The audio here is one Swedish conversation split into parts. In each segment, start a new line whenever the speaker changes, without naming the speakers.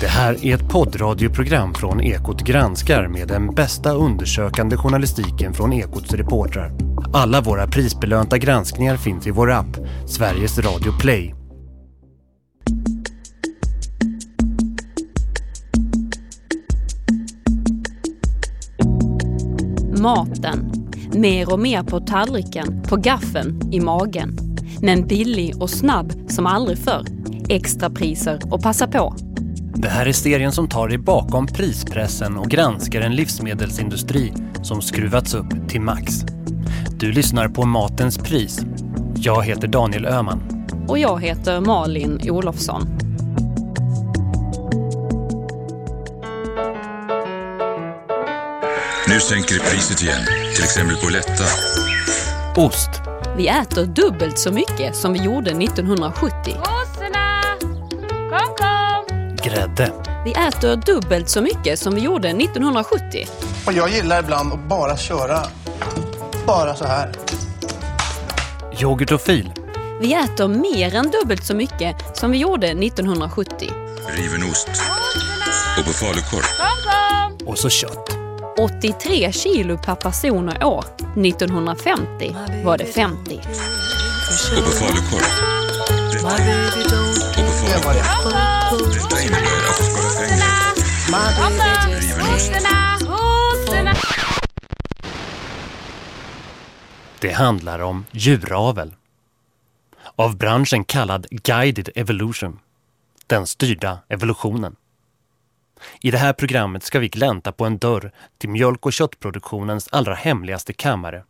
Det här är ett poddradioprogram från Ekot granskar med den bästa undersökande journalistiken från Ekots reportrar. Alla våra prisbelönta granskningar finns i vår app, Sveriges Radio Play.
Maten. Mer och mer på tallriken, på gaffeln, i magen. Men billig och snabb som aldrig förr. Extrapriser och passa på.
Det här är serien som tar dig bakom prispressen och granskar en livsmedelsindustri som skruvats upp till max. Du lyssnar på Matens pris. Jag heter Daniel Öhman.
Och jag heter Malin Olofsson.
Nu sänker vi priset igen, till exempel på Lätta.
Ost.
Vi äter dubbelt så mycket som vi gjorde 1970.
Grädde.
Vi äter dubbelt så mycket som vi gjorde 1970.
Och jag gillar ibland att bara köra bara så här.
Yoghurt och fil.
Vi äter mer än dubbelt så mycket som vi gjorde 1970.
Riven ost. Och på falukorv.
Och så kött.
83 kilo per person och år. 1950 var det 50.
Och på falukorv. Det- Detta innebär att du ska
Det handlar om djuravel. Av branschen kallad Guided Evolution. Den styrda evolutionen. I det här programmet ska vi glänta på en dörr till mjölk- och köttproduktionens allra hemligaste kammare.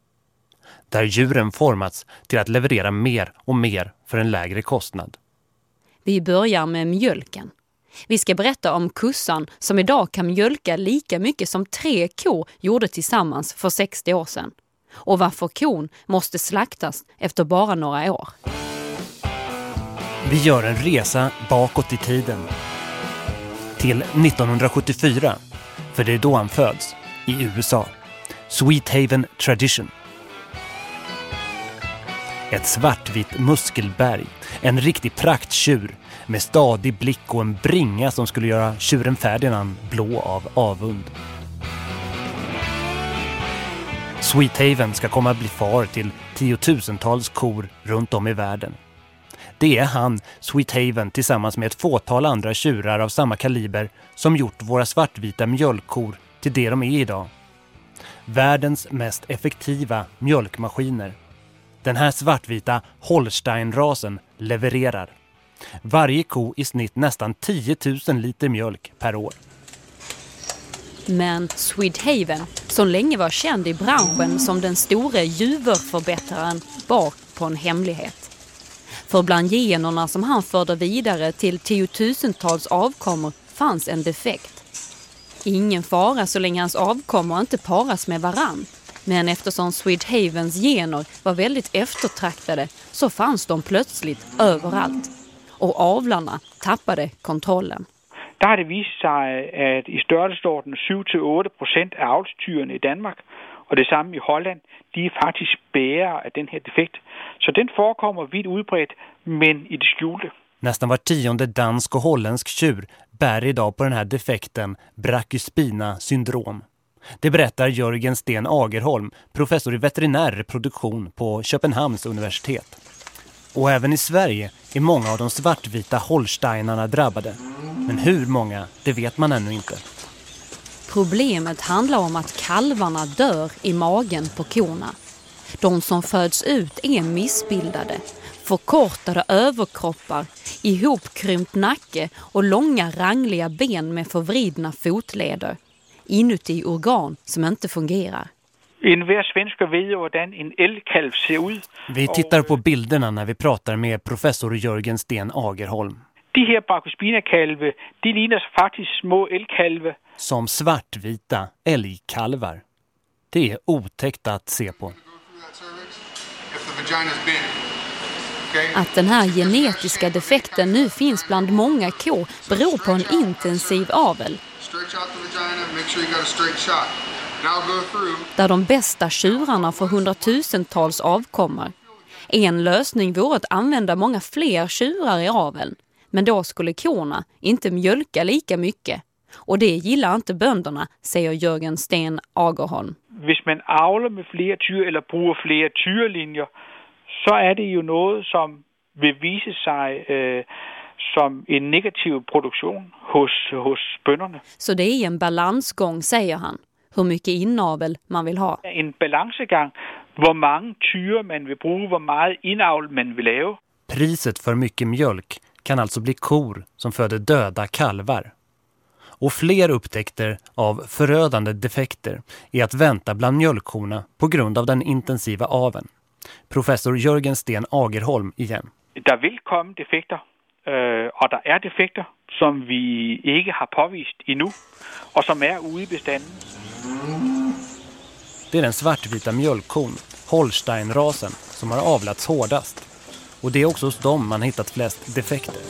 Där djuren formats till att leverera mer och mer för en lägre kostnad.
Vi börjar med mjölken. Vi ska berätta om kussan som idag kan mjölka lika mycket som tre kor gjorde tillsammans för 60 år sedan. Och varför kon måste slaktas efter bara några år.
Vi gör en resa bakåt i tiden. Till 1974, för det är då han föds, i USA. Sweet Haven Tradition. Ett svartvitt muskelberg, en riktig prakttjur med stadig blick och en bringa som skulle göra tjuren Ferdinand blå av avund. Sweet Haven ska komma att bli far till tiotusentals kor runt om i världen. Det är han, Sweet Haven, tillsammans med ett fåtal andra tjurar av samma kaliber som gjort våra svartvita mjölkkor till det de är idag. Världens mest effektiva mjölkmaskiner. Den här svartvita Holstein-rasen levererar. Varje ko i snitt nästan 10 000 liter mjölk per år.
Men Swedhaven, som länge var känd i branschen som den store juverförbättraren, bar på en hemlighet. För bland generna som han förde vidare till tiotusentals avkommor fanns en defekt. Ingen fara så länge hans avkommor inte paras med varann. Men eftersom Swedhavens gener var väldigt eftertraktade så fanns de plötsligt överallt. Och avlarna tappade kontrollen.
der har det vist sig, at i størrelsesorden 7-8 procent af avlstyrene i Danmark, og det samme i Holland, de er faktisk bærere af den her defekt. Så den forekommer vidt udbredt, men i det skjulte.
Nästan var tionde dansk och holländsk tjur bär idag på den här defekten Brachyspina syndrom. Det berättar Jörgen Sten Agerholm, professor i veterinär reproduktion på Köpenhamns universitet. Och även i Sverige är många av de svartvita holsteinarna drabbade. Men hur många, det vet man ännu inte.
Problemet handlar om att kalvarna dör i magen på korna. De som föds ut är missbildade, förkortade överkroppar, ihopkrympt nacke och långa rangliga ben med förvridna fotleder. Inuti organ som inte fungerar.
En hver svensker ved jo, hvordan en elkalv ser ud.
Vi tittar på bilderna när vi pratar med professor Jörgen Sten Agerholm.
De her brachyspina-kalve, de ligner faktisk små elkalve.
Som svartvita älgkalvar. Det är otäckt att se på.
Att den här genetiska defekten nu finns bland många kor beror på en intensiv avel Där de bästa tjurarna får hundratusentals avkommor. En lösning vore att använda många fler tjurar i aveln. Men då skulle korna inte mjölka lika mycket. Och det gillar inte bönderna, säger Jörgen Sten Agerholm.
Om man avlar med fler tyr eller bruger fler tyrlinjer så är det ju något som vill visa sig eh, som en negativ produktion hos, hos bönderna.
Så det är en balansgång, säger han. Hur mycket inavel man vill ha.
En balansgång, hur många tyr man vill bruga, hur mycket inavel man vill lave.
Priset för mycket mjölk kan alltså bli kor som föder döda kalvar. Och fler upptäckter av förödande defekter är att vänta bland mjölkkorna på grund av den intensiva aven. Professor Jörgen Sten Agerholm igen.
Det vill komma defekter øh, och det är defekter som vi inte har påvist ännu och som är ute i bestanden.
Det är den svartvita mjölkkon, Holstein-rasen, som har avlats hårdast. Och det är också hos dem man hittat flest defekter.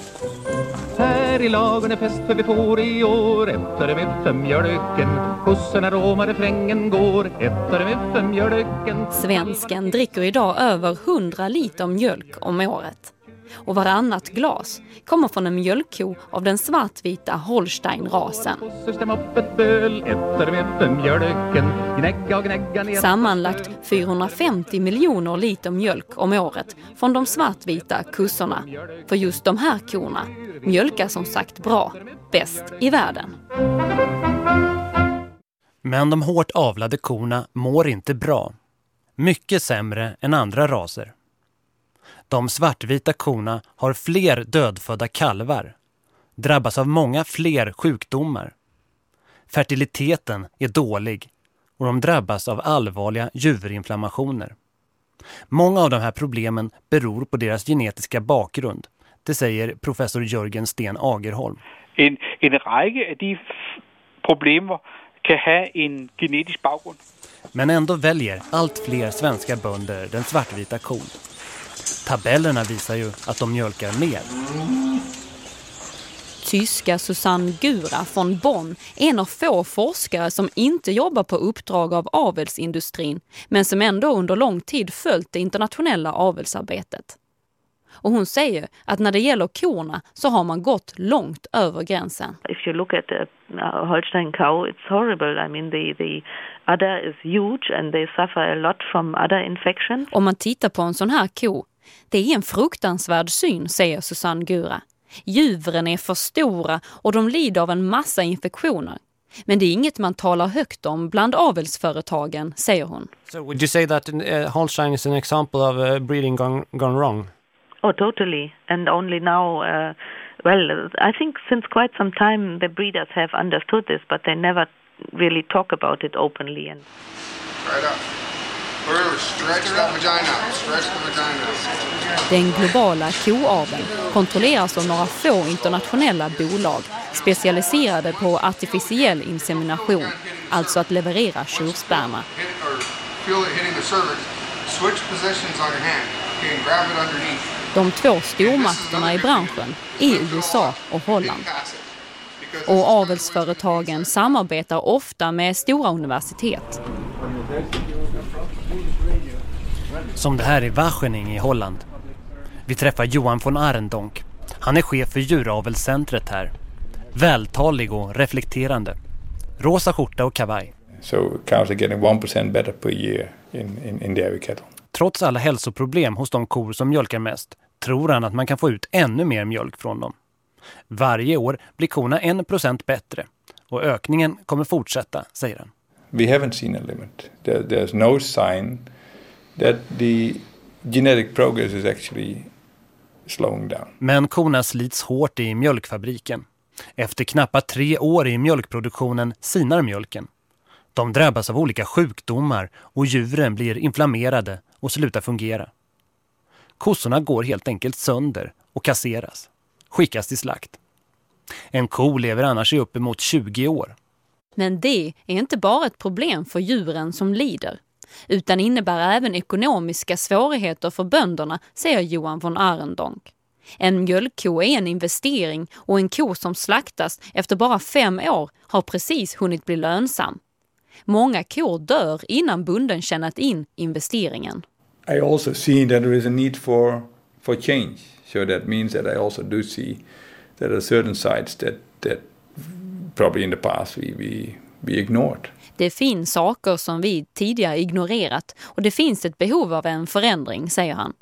Här i lagen är fest för vi får i år Efter med fem mjölken Kossorna råmar refrängen går Efter med fem mjölken
Svensken dricker idag över 100 liter mjölk om året och varannat glas kommer från en mjölkko av den svartvita Holstein-rasen. Sammanlagt 450 miljoner liter mjölk om året från de svartvita kussorna. För just de här korna mjölkar som sagt bra, bäst i världen.
Men de hårt avlade korna mår inte bra. Mycket sämre än andra raser. De svartvita korna har fler dödfödda kalvar, drabbas av många fler sjukdomar. Fertiliteten är dålig och de drabbas av allvarliga juverinflammationer. Många av de här problemen beror på deras genetiska bakgrund. Det säger professor Jörgen Sten Agerholm.
En, en räcka av de problemen kan ha en genetisk bakgrund.
Men ändå väljer allt fler svenska bönder den svartvita kon. Tabellerna visar ju att de mjölkar mer.
Tyska Susanne Gura från Bonn är en av få forskare som inte jobbar på uppdrag av avelsindustrin men som ändå under lång tid följt det internationella avelsarbetet. Och hon säger att när det gäller korna så har man gått långt över gränsen.
If you look at a Holstein cow, it's horrible. I mean, the, the udder is huge and they suffer a lot from other infections.
Om man tittar på en sån här ko det är en fruktansvärd syn, säger Susanne Gura. Djuren är för stora och de lider av en massa infektioner. Men det är inget man talar högt om bland avelsföretagen, säger hon.
So would you say that uh, Holstein is an example of uh, breeding gone, gone wrong?
Oh, totally. And only now, uh, well, I think since quite some time the breeders have understood this, but they never really talk about it openly. And...
Right up.
Den globala koaveln kontrolleras av några få internationella bolag specialiserade på artificiell insemination, alltså att leverera tjursperma. De två stormakterna i branschen är USA och Holland. Och avelsföretagen samarbetar ofta med stora universitet.
Som det här i Wageningen i Holland. Vi träffar Johan von Arendonk. Han är chef för djuravelscentret här. Vältalig och reflekterande. Rosa skjorta och kavaj.
So cows are getting 1% better per year in, in, in dairy cattle.
Trots alla hälsoproblem hos de kor som mjölkar mest tror han att man kan få ut ännu mer mjölk från dem. Varje år blir korna 1% bättre och ökningen kommer fortsätta, säger han.
We haven't seen a limit. There, there's no sign that the genetic progress is actually slowing down.
Men korna slits hårt i mjölkfabriken. Efter knappt tre år i mjölkproduktionen sinar mjölken. De drabbas av olika sjukdomar och djuren blir inflammerade och slutar fungera. Kossorna går helt enkelt sönder och kasseras. Skickas till slakt. En ko lever annars i uppemot 20 år.
Men det är inte bara ett problem för djuren som lider utan innebär även ekonomiska svårigheter för bönderna, säger Johan von Arendonk. En mjölkko är en investering och en ko som slaktas efter bara fem år har precis hunnit bli lönsam. Många kor dör innan bonden tjänat in investeringen.
I also see that there is a need for, for change. So that means that I also do see there are certain sides that, that probably in the past we, we, we ignored.
Det finns saker som vi tidigare ignorerat och det finns ett behov av en förändring, säger han.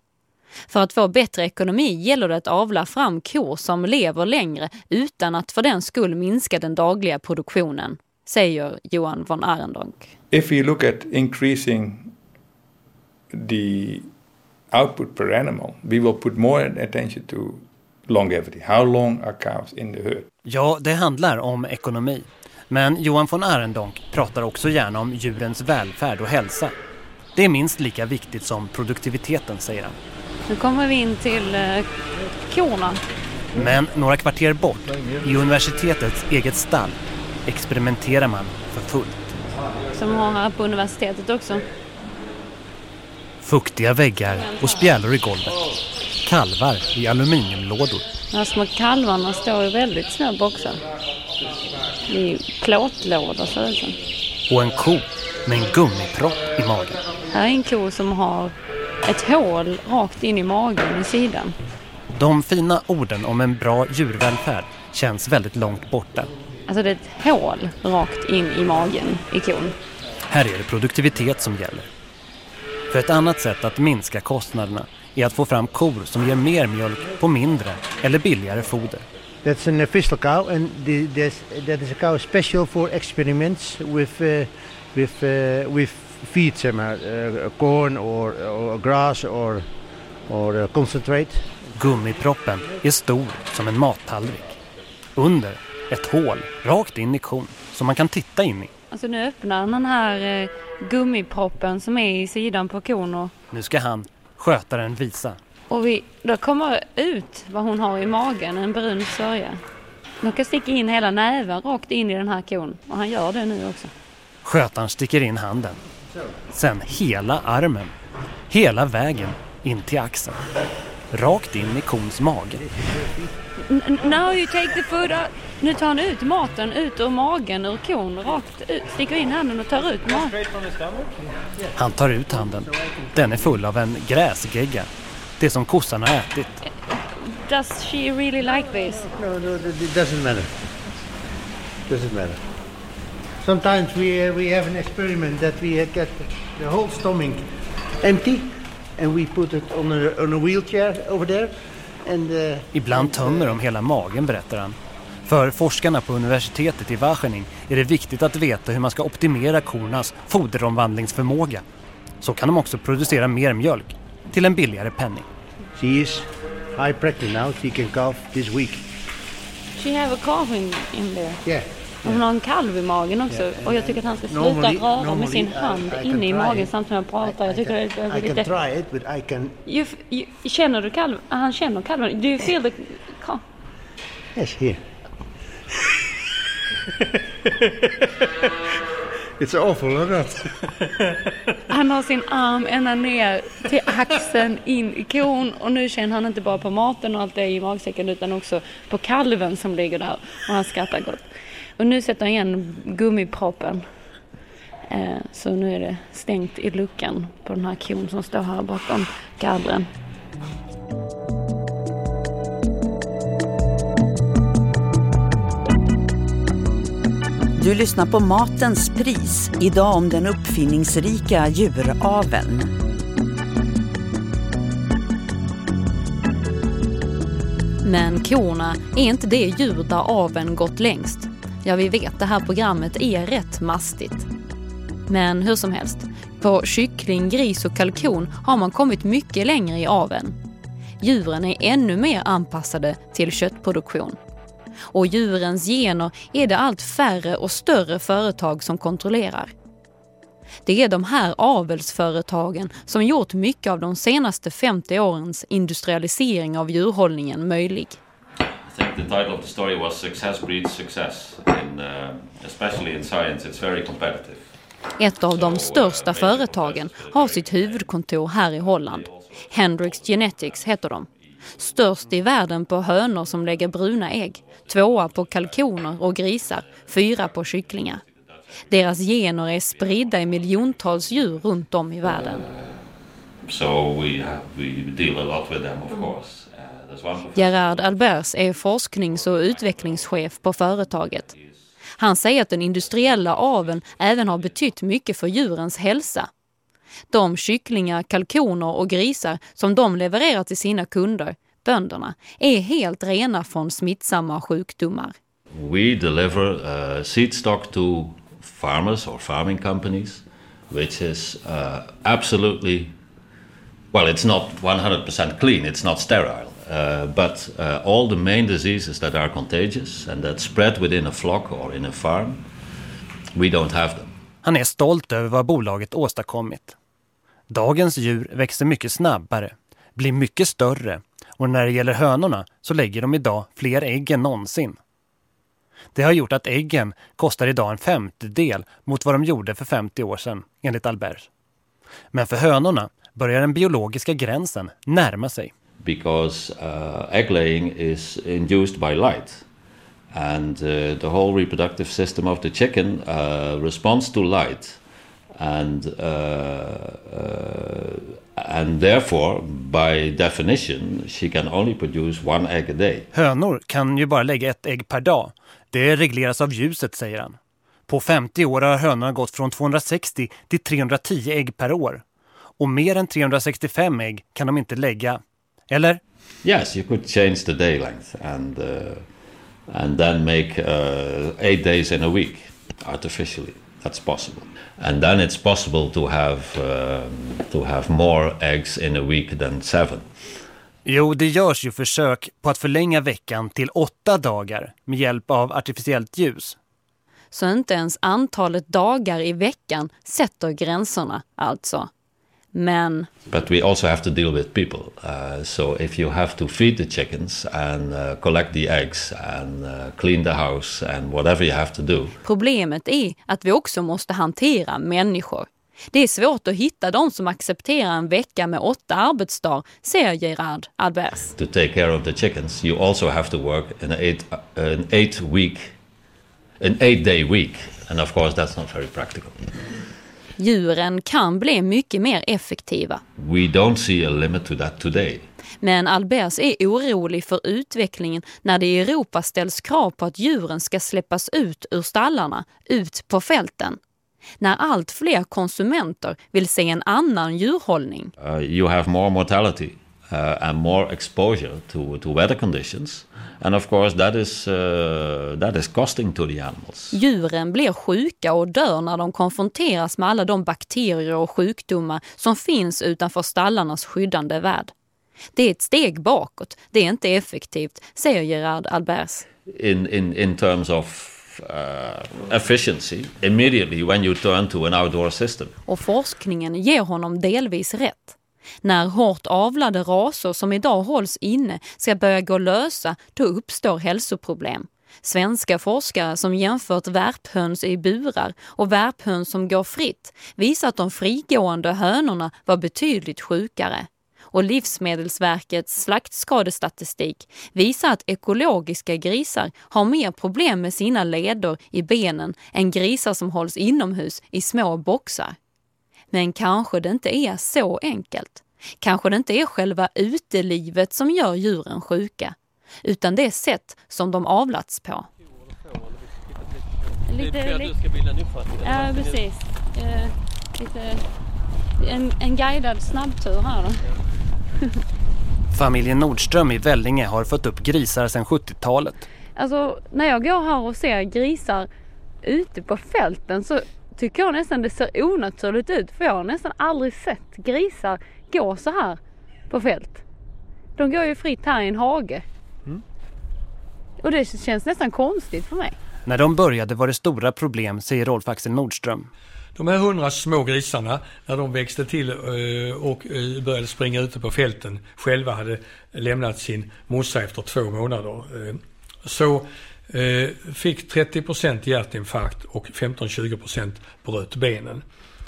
För att få bättre ekonomi gäller det att avla fram kor som lever längre utan att för den skull minska den dagliga produktionen, säger Johan von Arendonk.
If we look at increasing the output per animal, we will put more attention to longevity. How long are cows in the herd?
Ja, det handlar om ekonomi. Men Johan von Arendonk pratar också gärna om djurens välfärd och hälsa. Det är minst lika viktigt som produktiviteten, säger han.
Nu kommer vi in till eh, korna.
Men några kvarter bort, i universitetets eget stall, experimenterar man för fullt.
Som har här på universitetet också.
Fuktiga väggar och spjälor i golvet. Kalvar i aluminiumlådor.
De små kalvarna står i väldigt små boxar. I plåtlådor ser det ut som.
Och en ko med en gummipropp i magen.
Här är en ko som har ett hål rakt in i magen i sidan.
De fina orden om en bra djurvälfärd känns väldigt långt borta.
Alltså det är ett hål rakt in i magen i kon.
Här är det produktivitet som gäller. För ett annat sätt att minska kostnaderna är att få fram kor som ger mer mjölk på mindre eller billigare foder.
That's an official cow, and the, that is a cow special for experiments with uh, with uh, with feed, uh, corn or, or grass or or uh, concentrate.
Gummiproppen är stor som en mattallrik. Under ett hål rakt in i kon som man kan titta in i.
Alltså nu öppnar han den här eh, gummiproppen som är i sidan på kon och,
Nu ska han, skötaren, visa.
Och vi, då kommer ut vad hon har i magen, en brun sörja. Man kan sticka in hela näven rakt in i den här kon och han gör det nu också.
Skötaren sticker in handen. Sen hela armen. Hela vägen in till axeln. Rakt in i kons mage.
Now you take the food out. Nu tar han ut maten ut ur magen, ur kon, rakt ut. Sticker in handen och tar ut maten.
Han tar ut handen. Den är full av en gräsgegga. Det som kossan har ätit.
Does she really like this?
No, no, it doesn't matter. Doesn't matter. Sometimes we uh, we have an experiment that we uh, get the whole stomach empty, and we put it on a on a wheelchair over there, and. Uh,
Ibland tömmer de hela magen, berättar han. För forskarna på universitetet i Wageningen är det viktigt att veta hur man ska optimera kornas foderomvandlingsförmåga. Så kan de också producera mer mjölk till en billigare penning.
She is high pregnant now. She can calve this week.
She have a calf in, in there.
Yeah.
Hon har en kalv i magen också. Och jag tycker att han ska sluta
Normally-
röra med
normally
sin
I-
hand
I can
inne i magen
it.
samtidigt som jag pratar. Jag tycker det är
I can
lite...
try it, but I can.
You, f- you, känner du kalv? Ah, Han känner kalven. Do you feel the... calf?
Yes, here. It's awful, or not?
Han har sin arm ända ner till axeln in i kon och nu känner han inte bara på maten och allt det i magsäcken utan också på kalven som ligger där och han skrattar gott. Och nu sätter han igen gummiproppen. Eh, så nu är det stängt i luckan på den här kon som står här bakom gallren.
Du lyssnar på Matens pris. Idag om den uppfinningsrika djuraveln.
Men korna är inte det djur där aveln gått längst. Ja, vi vet det här programmet är rätt mastigt. Men hur som helst, på kyckling, gris och kalkon har man kommit mycket längre i aveln. Djuren är ännu mer anpassade till köttproduktion. Och djurens gener är det allt färre och större företag som kontrollerar. Det är de här avelsföretagen som gjort mycket av de senaste 50 årens industrialisering av djurhållningen möjlig.
I think the title of the story was Success Breeds Success. In, uh, especially in science, it's very competitive.
Ett av de största företagen har sitt huvudkontor här i Holland. Hendrix Genetics heter de. Störst i världen på hönor som lägger bruna ägg, tvåa på kalkoner och grisar, fyra på kycklingar. Deras gener är spridda i miljontals djur runt om i världen.
So we have, we deal a lot with them, of course.
Gerard Albers är forsknings- och utvecklingschef på företaget. Han säger att den industriella aveln även har betytt mycket för djurens hälsa. De kycklingar, kalkoner och grisar som de levererar till sina kunder, bönderna, är helt rena från smittsamma sjukdomar.
We deliver uh, seed stock to farmers or farming companies, which is uh, absolutely, well, it's not 100% clean, it's not sterile. Uh, but uh, all the main diseases that are contagious and that spread within a flock or in a farm, we don't have them.
Han är stolt över vad bolaget åstadkommit. Dagens djur växer mycket snabbare, blir mycket större och när det gäller hönorna så lägger de idag fler ägg än någonsin. Det har gjort att äggen kostar idag en femtedel mot vad de gjorde för 50 år sedan, enligt Albert. Men för hönorna börjar den biologiska gränsen närma sig.
Because uh, egg laying is induced by light. And uh, the whole reproductive system of the chicken uh, responds to light. And, uh, uh, and therefore, by definition, she can only produce one egg a day.
Hönor kan ju bara lägga ett ägg per dag. Det regleras av ljuset, säger han. På 50 år har hönorna gått från 260 till 310 ägg per år. Och mer än 365 ägg kan de inte lägga. Eller?
Yes, you could change the day length and, uh, and then make uh, eight days in a week artificially. That's possible. And then it's possible to have, uh, to have more eggs in a week than seven.
Jo, det görs ju försök på att förlänga veckan till åtta dagar med hjälp av artificiellt ljus.
Så inte ens antalet dagar i veckan sätter gränserna alltså. Men...
But we also have to deal with people. Uh, so if you have to feed the chickens and uh, collect the eggs and uh, clean the house and whatever you have to do.
Problemet är att vi också måste hantera människor. Det är svårt att hitta de som accepterar en vecka med åtta arbetsdagar, säger Gerard Albers.
To take care of the chickens, you also have to work an eight, an eight week, an eight day week. And of course that's not very practical.
Djuren kan bli mycket mer effektiva.
We don't see a limit to that today.
Men Albers är orolig för utvecklingen när det i Europa ställs krav på att djuren ska släppas ut ur stallarna, ut på fälten. När allt fler konsumenter vill se en annan djurhållning.
Uh, you have more mortality uh, and more exposure to, to weather conditions. And of course that is, uh, that is costing to the animals.
Djuren blir sjuka och dör när de konfronteras med alla de bakterier och sjukdomar som finns utanför stallarnas skyddande värld. Det är ett steg bakåt, det är inte effektivt, säger Gerard Albers.
In, in, in terms of uh, efficiency, immediately when you turn to an outdoor system.
Och forskningen ger honom delvis rätt. När hårt avlade raser som idag hålls inne ska börja gå lösa, då uppstår hälsoproblem. Svenska forskare som jämfört värphöns i burar och värphöns som går fritt visar att de frigående hönorna var betydligt sjukare. Och Livsmedelsverkets slaktskadestatistik visar att ekologiska grisar har mer problem med sina leder i benen än grisar som hålls inomhus i små boxar. Men kanske det inte är så enkelt. Kanske det inte är själva utelivet som gör djuren sjuka, utan det sätt som de avlats på.
Lite, du ska bilda en uppfattning.
Ja, precis. Eh, lite, en, en guidad snabbtur här då.
Familjen Nordström i Vällinge har fått upp grisar sedan 70-talet.
Alltså, när jag går här och ser grisar ute på fälten så tycker jag nästan det ser onaturligt ut. För jag har nästan aldrig sett grisar gå så här på fält. De går ju fritt här i en hage. Mm. Och det känns nästan konstigt för mig.
När de började var det stora problem, säger Rolf Axel Nordström.
De här hundra små grisarna, när de växte till och började springa ute på fälten, själva hade lämnat sin morsa efter två månader, så fick 30% hjärtinfarkt och 15-20% bröt benen.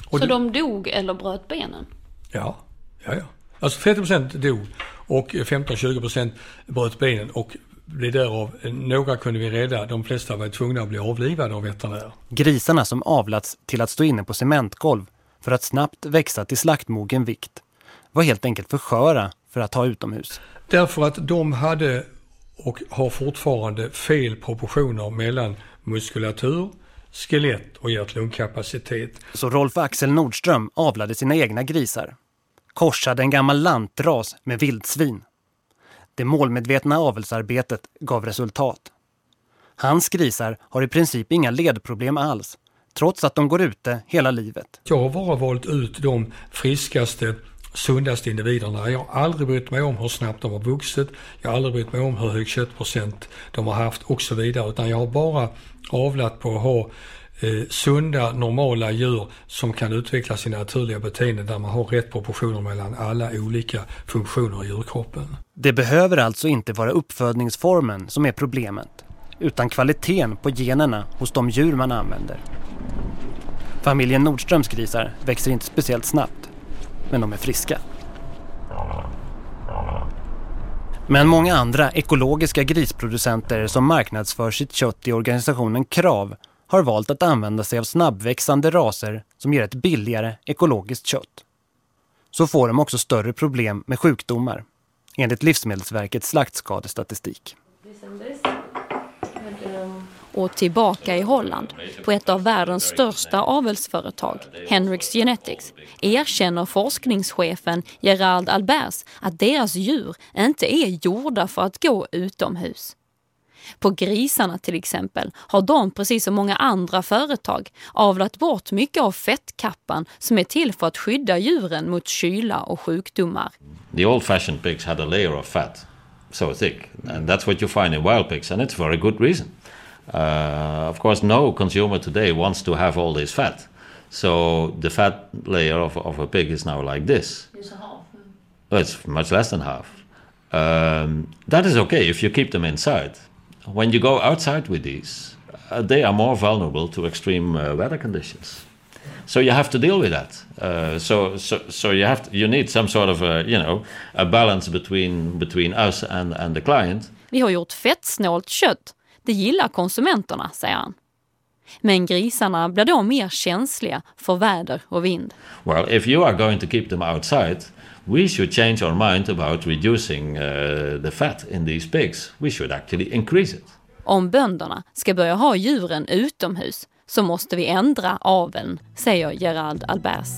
Och så de dog eller bröt benen?
Ja, ja, ja. Alltså 30% dog och 15-20% bröt benen och det därav, några kunde vi rädda, de flesta var tvungna att bli avlivade av veterinär.
Grisarna som avlats till att stå inne på cementgolv för att snabbt växa till slaktmogen vikt var helt enkelt för sköra för att ha utomhus.
Därför att de hade och har fortfarande fel proportioner mellan muskulatur, skelett och hjärt-lungkapacitet.
Så Rolf Axel Nordström avlade sina egna grisar. Korsade en gammal lantras med vildsvin. Det målmedvetna avelsarbetet gav resultat. Hans grisar har i princip inga ledproblem alls, trots att de går ute hela livet.
Jag har bara valt ut de friskaste, sundaste individerna. Jag har aldrig brytt mig om hur snabbt de har vuxit, jag har aldrig brytt mig om hur hög köttprocent de har haft och så vidare. Utan jag har bara avlat på att ha eh, sunda, normala djur som kan utveckla sina naturliga beteenden där man har rätt proportioner mellan alla olika funktioner i djurkroppen.
Det behöver alltså inte vara uppfödningsformen som är problemet, utan kvaliteten på generna hos de djur man använder. Familjen Nordströms grisar växer inte speciellt snabbt, men de är friska. Men många andra ekologiska grisproducenter som marknadsför sitt kött i organisationen Krav har valt att använda sig av snabbväxande raser som ger ett billigare ekologiskt kött. Så får de också större problem med sjukdomar, enligt Livsmedelsverkets slaktskadestatistik.
Och tillbaka i Holland, på ett av världens största avelsföretag, Henriks Genetics, erkänner forskningschefen Gerard Albers att deras djur inte är gjorda för att gå utomhus. På grisarna till exempel har de, precis som många andra företag, avlat bort mycket av fettkappan som är till för att skydda djuren mot kyla och sjukdomar.
The old-fashioned pigs had a layer of fat, so thick, and that's what you find in wild pigs, and it's for a good reason. Uh, of course, no consumer today wants to have all this fat, so the fat layer of, of a pig is now like this.
It's half.
Well, it's much less than half. Um, that is okay if you keep them inside. When you go outside with these, uh, they are more vulnerable to extreme uh, weather conditions. So you have to deal with that. Uh, so, so, so you have to, you need some sort of a, you know a balance between between us and and the client.
Vi har gjort fettsnålt kött. Det gillar konsumenterna, säger han. Men grisarna blir då mer känsliga för väder och vind.
Well, if you are going to keep them outside, we should change our mind about reducing uh, the fat in these pigs. We should actually increase it.
Om bönderna ska börja ha djuren utomhus så måste vi ändra aveln, säger Gerald Albers.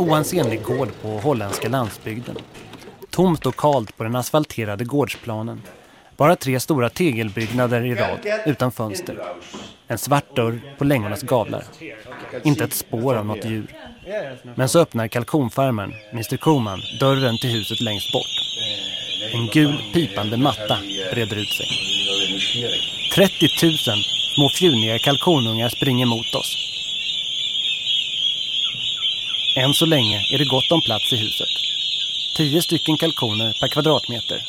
Oansenlig gård på holländska landsbygden. Tomt och kalt på den asfalterade gårdsplanen. Bara tre stora tegelbyggnader i rad, utan fönster. En svart dörr på längornas gavlar. Inte ett spår av något djur. Men så öppnar kalkonfarmaren, Mr Koman, dörren till huset längst bort. En gul pipande matta breder ut sig. 30 000 små fjuniga kalkonungar springer mot oss. Än så länge är det gott om plats i huset. Tio stycken kalkoner per kvadratmeter.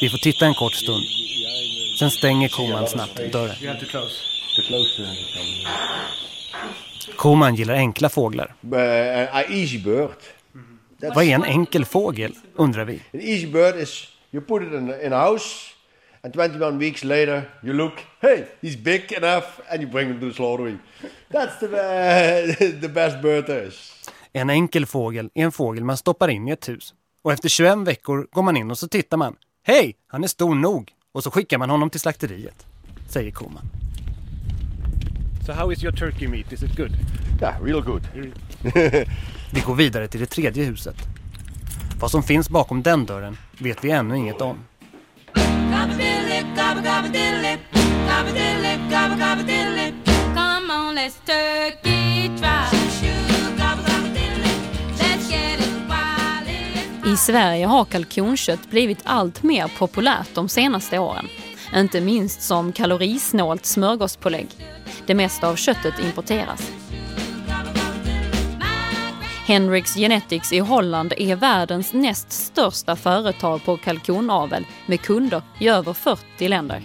Vi får titta en kort stund. Sen stänger Koman snabbt dörren. Koman gillar enkla fåglar.
Easy bird.
Vad är en enkel fågel, undrar vi.
An easy bird is you put it in, in a house, and 21 weeks later you look, hey, he's big enough, and you bring him to the slaughtering. That's the, uh, the best bird there is.
En enkel fågel är en fågel man stoppar in i ett hus. Och efter 21 veckor går man in och så tittar man. Hej, han är stor nog. Och så skickar man honom till slakteriet, säger Koman. So how is your turkey meat? Is it good?
Yeah, real good.
Vi går vidare till det tredje huset. Vad som finns bakom den dörren vet vi ännu inget om.
Come on, let's turkey
I Sverige har kalkonkött blivit allt mer populärt de senaste åren. Inte minst som kalorisnålt smörgåspålägg. Det mesta av köttet importeras. Henriks Genetics i Holland är världens näst största företag på kalkonavel med kunder i över 40 länder.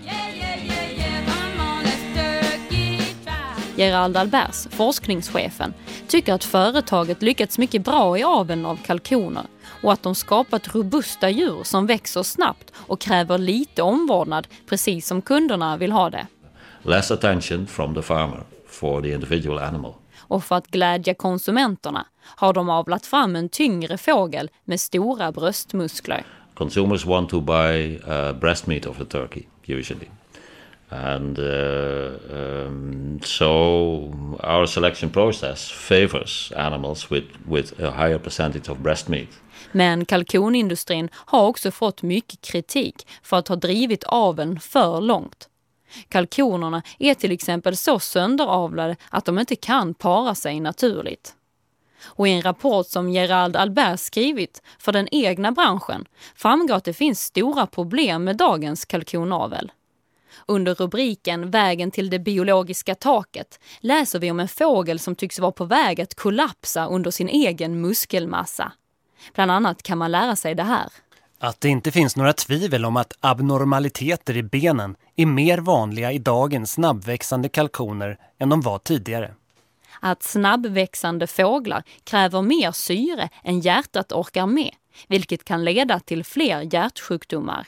Gerald Albers, forskningschefen, tycker att företaget lyckats mycket bra i aveln av kalkoner och att de skapat robusta djur som växer snabbt och kräver lite omvårdnad precis som kunderna vill ha det.
Less attention from the farmer for the individual animal.
Och för att glädja konsumenterna har de avlat fram en tyngre fågel med stora bröstmuskler.
Consumers want to buy uh, breast meat of a turkey, usually. And uh, um, so our selection process favors animals with, with a higher percentage of breast meat.
Men kalkonindustrin har också fått mycket kritik för att ha drivit aveln för långt. Kalkonerna är till exempel så sönderavlade att de inte kan para sig naturligt. Och i en rapport som Gerald Albert skrivit för den egna branschen framgår att det finns stora problem med dagens kalkonavel. Under rubriken Vägen till det biologiska taket läser vi om en fågel som tycks vara på väg att kollapsa under sin egen muskelmassa. Bland annat kan man lära sig det här.
Att det inte finns några tvivel om att abnormaliteter i benen är mer vanliga i dagens snabbväxande kalkoner än de var tidigare.
Att snabbväxande fåglar kräver mer syre än hjärtat orkar med, vilket kan leda till fler hjärtsjukdomar.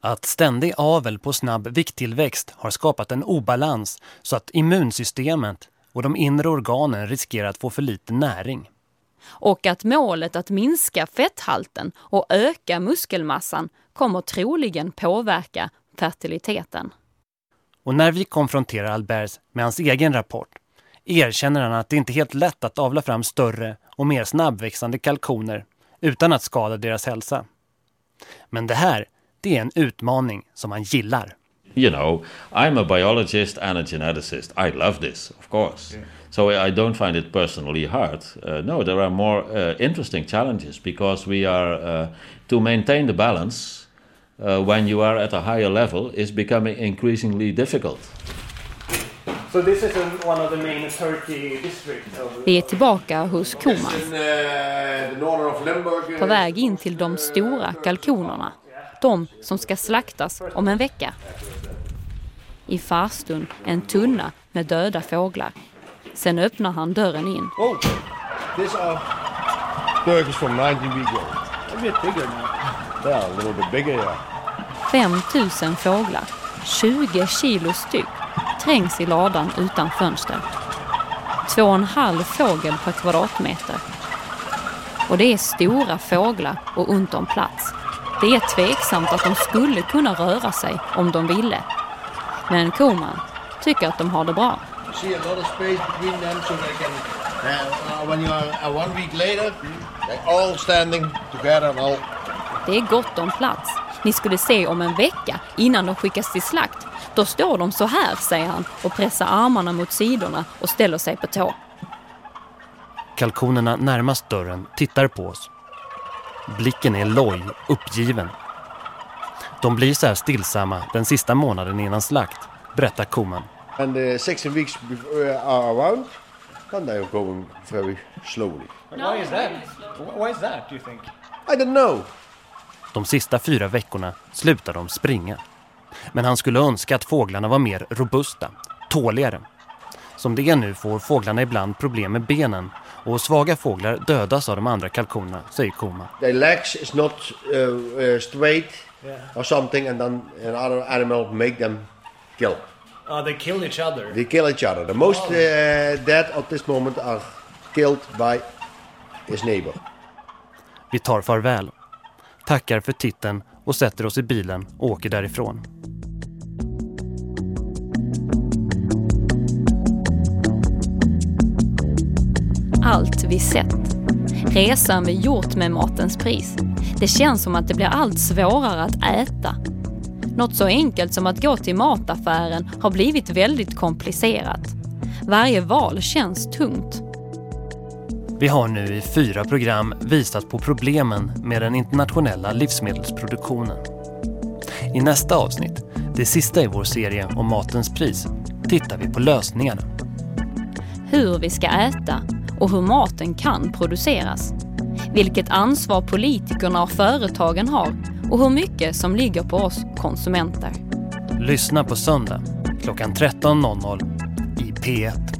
Att ständig avel på snabb vikttillväxt har skapat en obalans så att immunsystemet och de inre organen riskerar att få för lite näring.
Och att målet att minska fetthalten och öka muskelmassan kommer troligen påverka fertiliteten.
Och när vi konfronterar Albers med hans egen rapport erkänner han att det inte är helt lätt att avla fram större och mer snabbväxande kalkoner utan att skada deras hälsa. Men det här, det är en utmaning som han gillar.
You know, I'm a biologist and a geneticist. I love this, of course. Yeah. So I don't find it personally hard. Uh, no, there are more uh, interesting challenges because we are uh, to maintain the balance uh, when you are at a higher level is becoming increasingly difficult.
So this is one of the main Turkey districts.
Vi är tillbaka hos Koman. På väg in till de stora kalkonerna. De som ska slaktas om en vecka. I farstun en tunna med döda fåglar. Sen öppnar han dörren in.
Oh, these are turkeys from 19 weeks old. A bit bigger now. Yeah, a little bit bigger, yeah.
5000 fåglar, 20 kilo styck, trängs i ladan utan fönster. Två och en halv fågel per kvadratmeter. Och det är stora fåglar och ont om plats. Det är tveksamt att de skulle kunna röra sig om de ville. Men Koman tycker att de har det bra.
See a lot of space between them so they can, uh, when you are uh, one week later, they're all standing together and all.
Det är gott om plats. Ni skulle se om en vecka innan de skickas till slakt. Då står de så här, säger han och pressar armarna mot sidorna och ställer sig på tå.
Kalkonerna närmast dörren tittar på oss. Blicken är loj, uppgiven. De blir så här stillsamma den sista månaden innan slakt, berättar Koman.
And the 16 weeks before, uh, around, then they are going very slowly.
Why is that? Why is that, do you think?
I don't know.
De sista fyra veckorna slutar de springa. Men han skulle önska att fåglarna var mer robusta, tåligare. Som det är nu får fåglarna ibland problem med benen och svaga fåglar dödas av de andra kalkonerna, säger Koma.
Their legs is not uh, uh, straight
Yeah.
or something and then another animal make them kill.
Uh, they kill each other.
They kill each other. The most uh, dead at this moment are killed by his neighbor.
Vi tar farväl, tackar för titeln och sätter oss i bilen och åker därifrån.
Allt vi sett. Resan vi gjort med matens pris. Det känns som att det blir allt svårare att äta. Något så enkelt som att gå till mataffären har blivit väldigt komplicerat. Varje val känns tungt.
Vi har nu i fyra program visat på problemen med den internationella livsmedelsproduktionen. I nästa avsnitt, det sista i vår serie om matens pris, tittar vi på lösningarna.
Hur vi ska äta och hur maten kan produceras. Vilket ansvar politikerna och företagen har och hur mycket som ligger på oss konsumenter.
Lyssna på söndag klockan 13.00 i P1.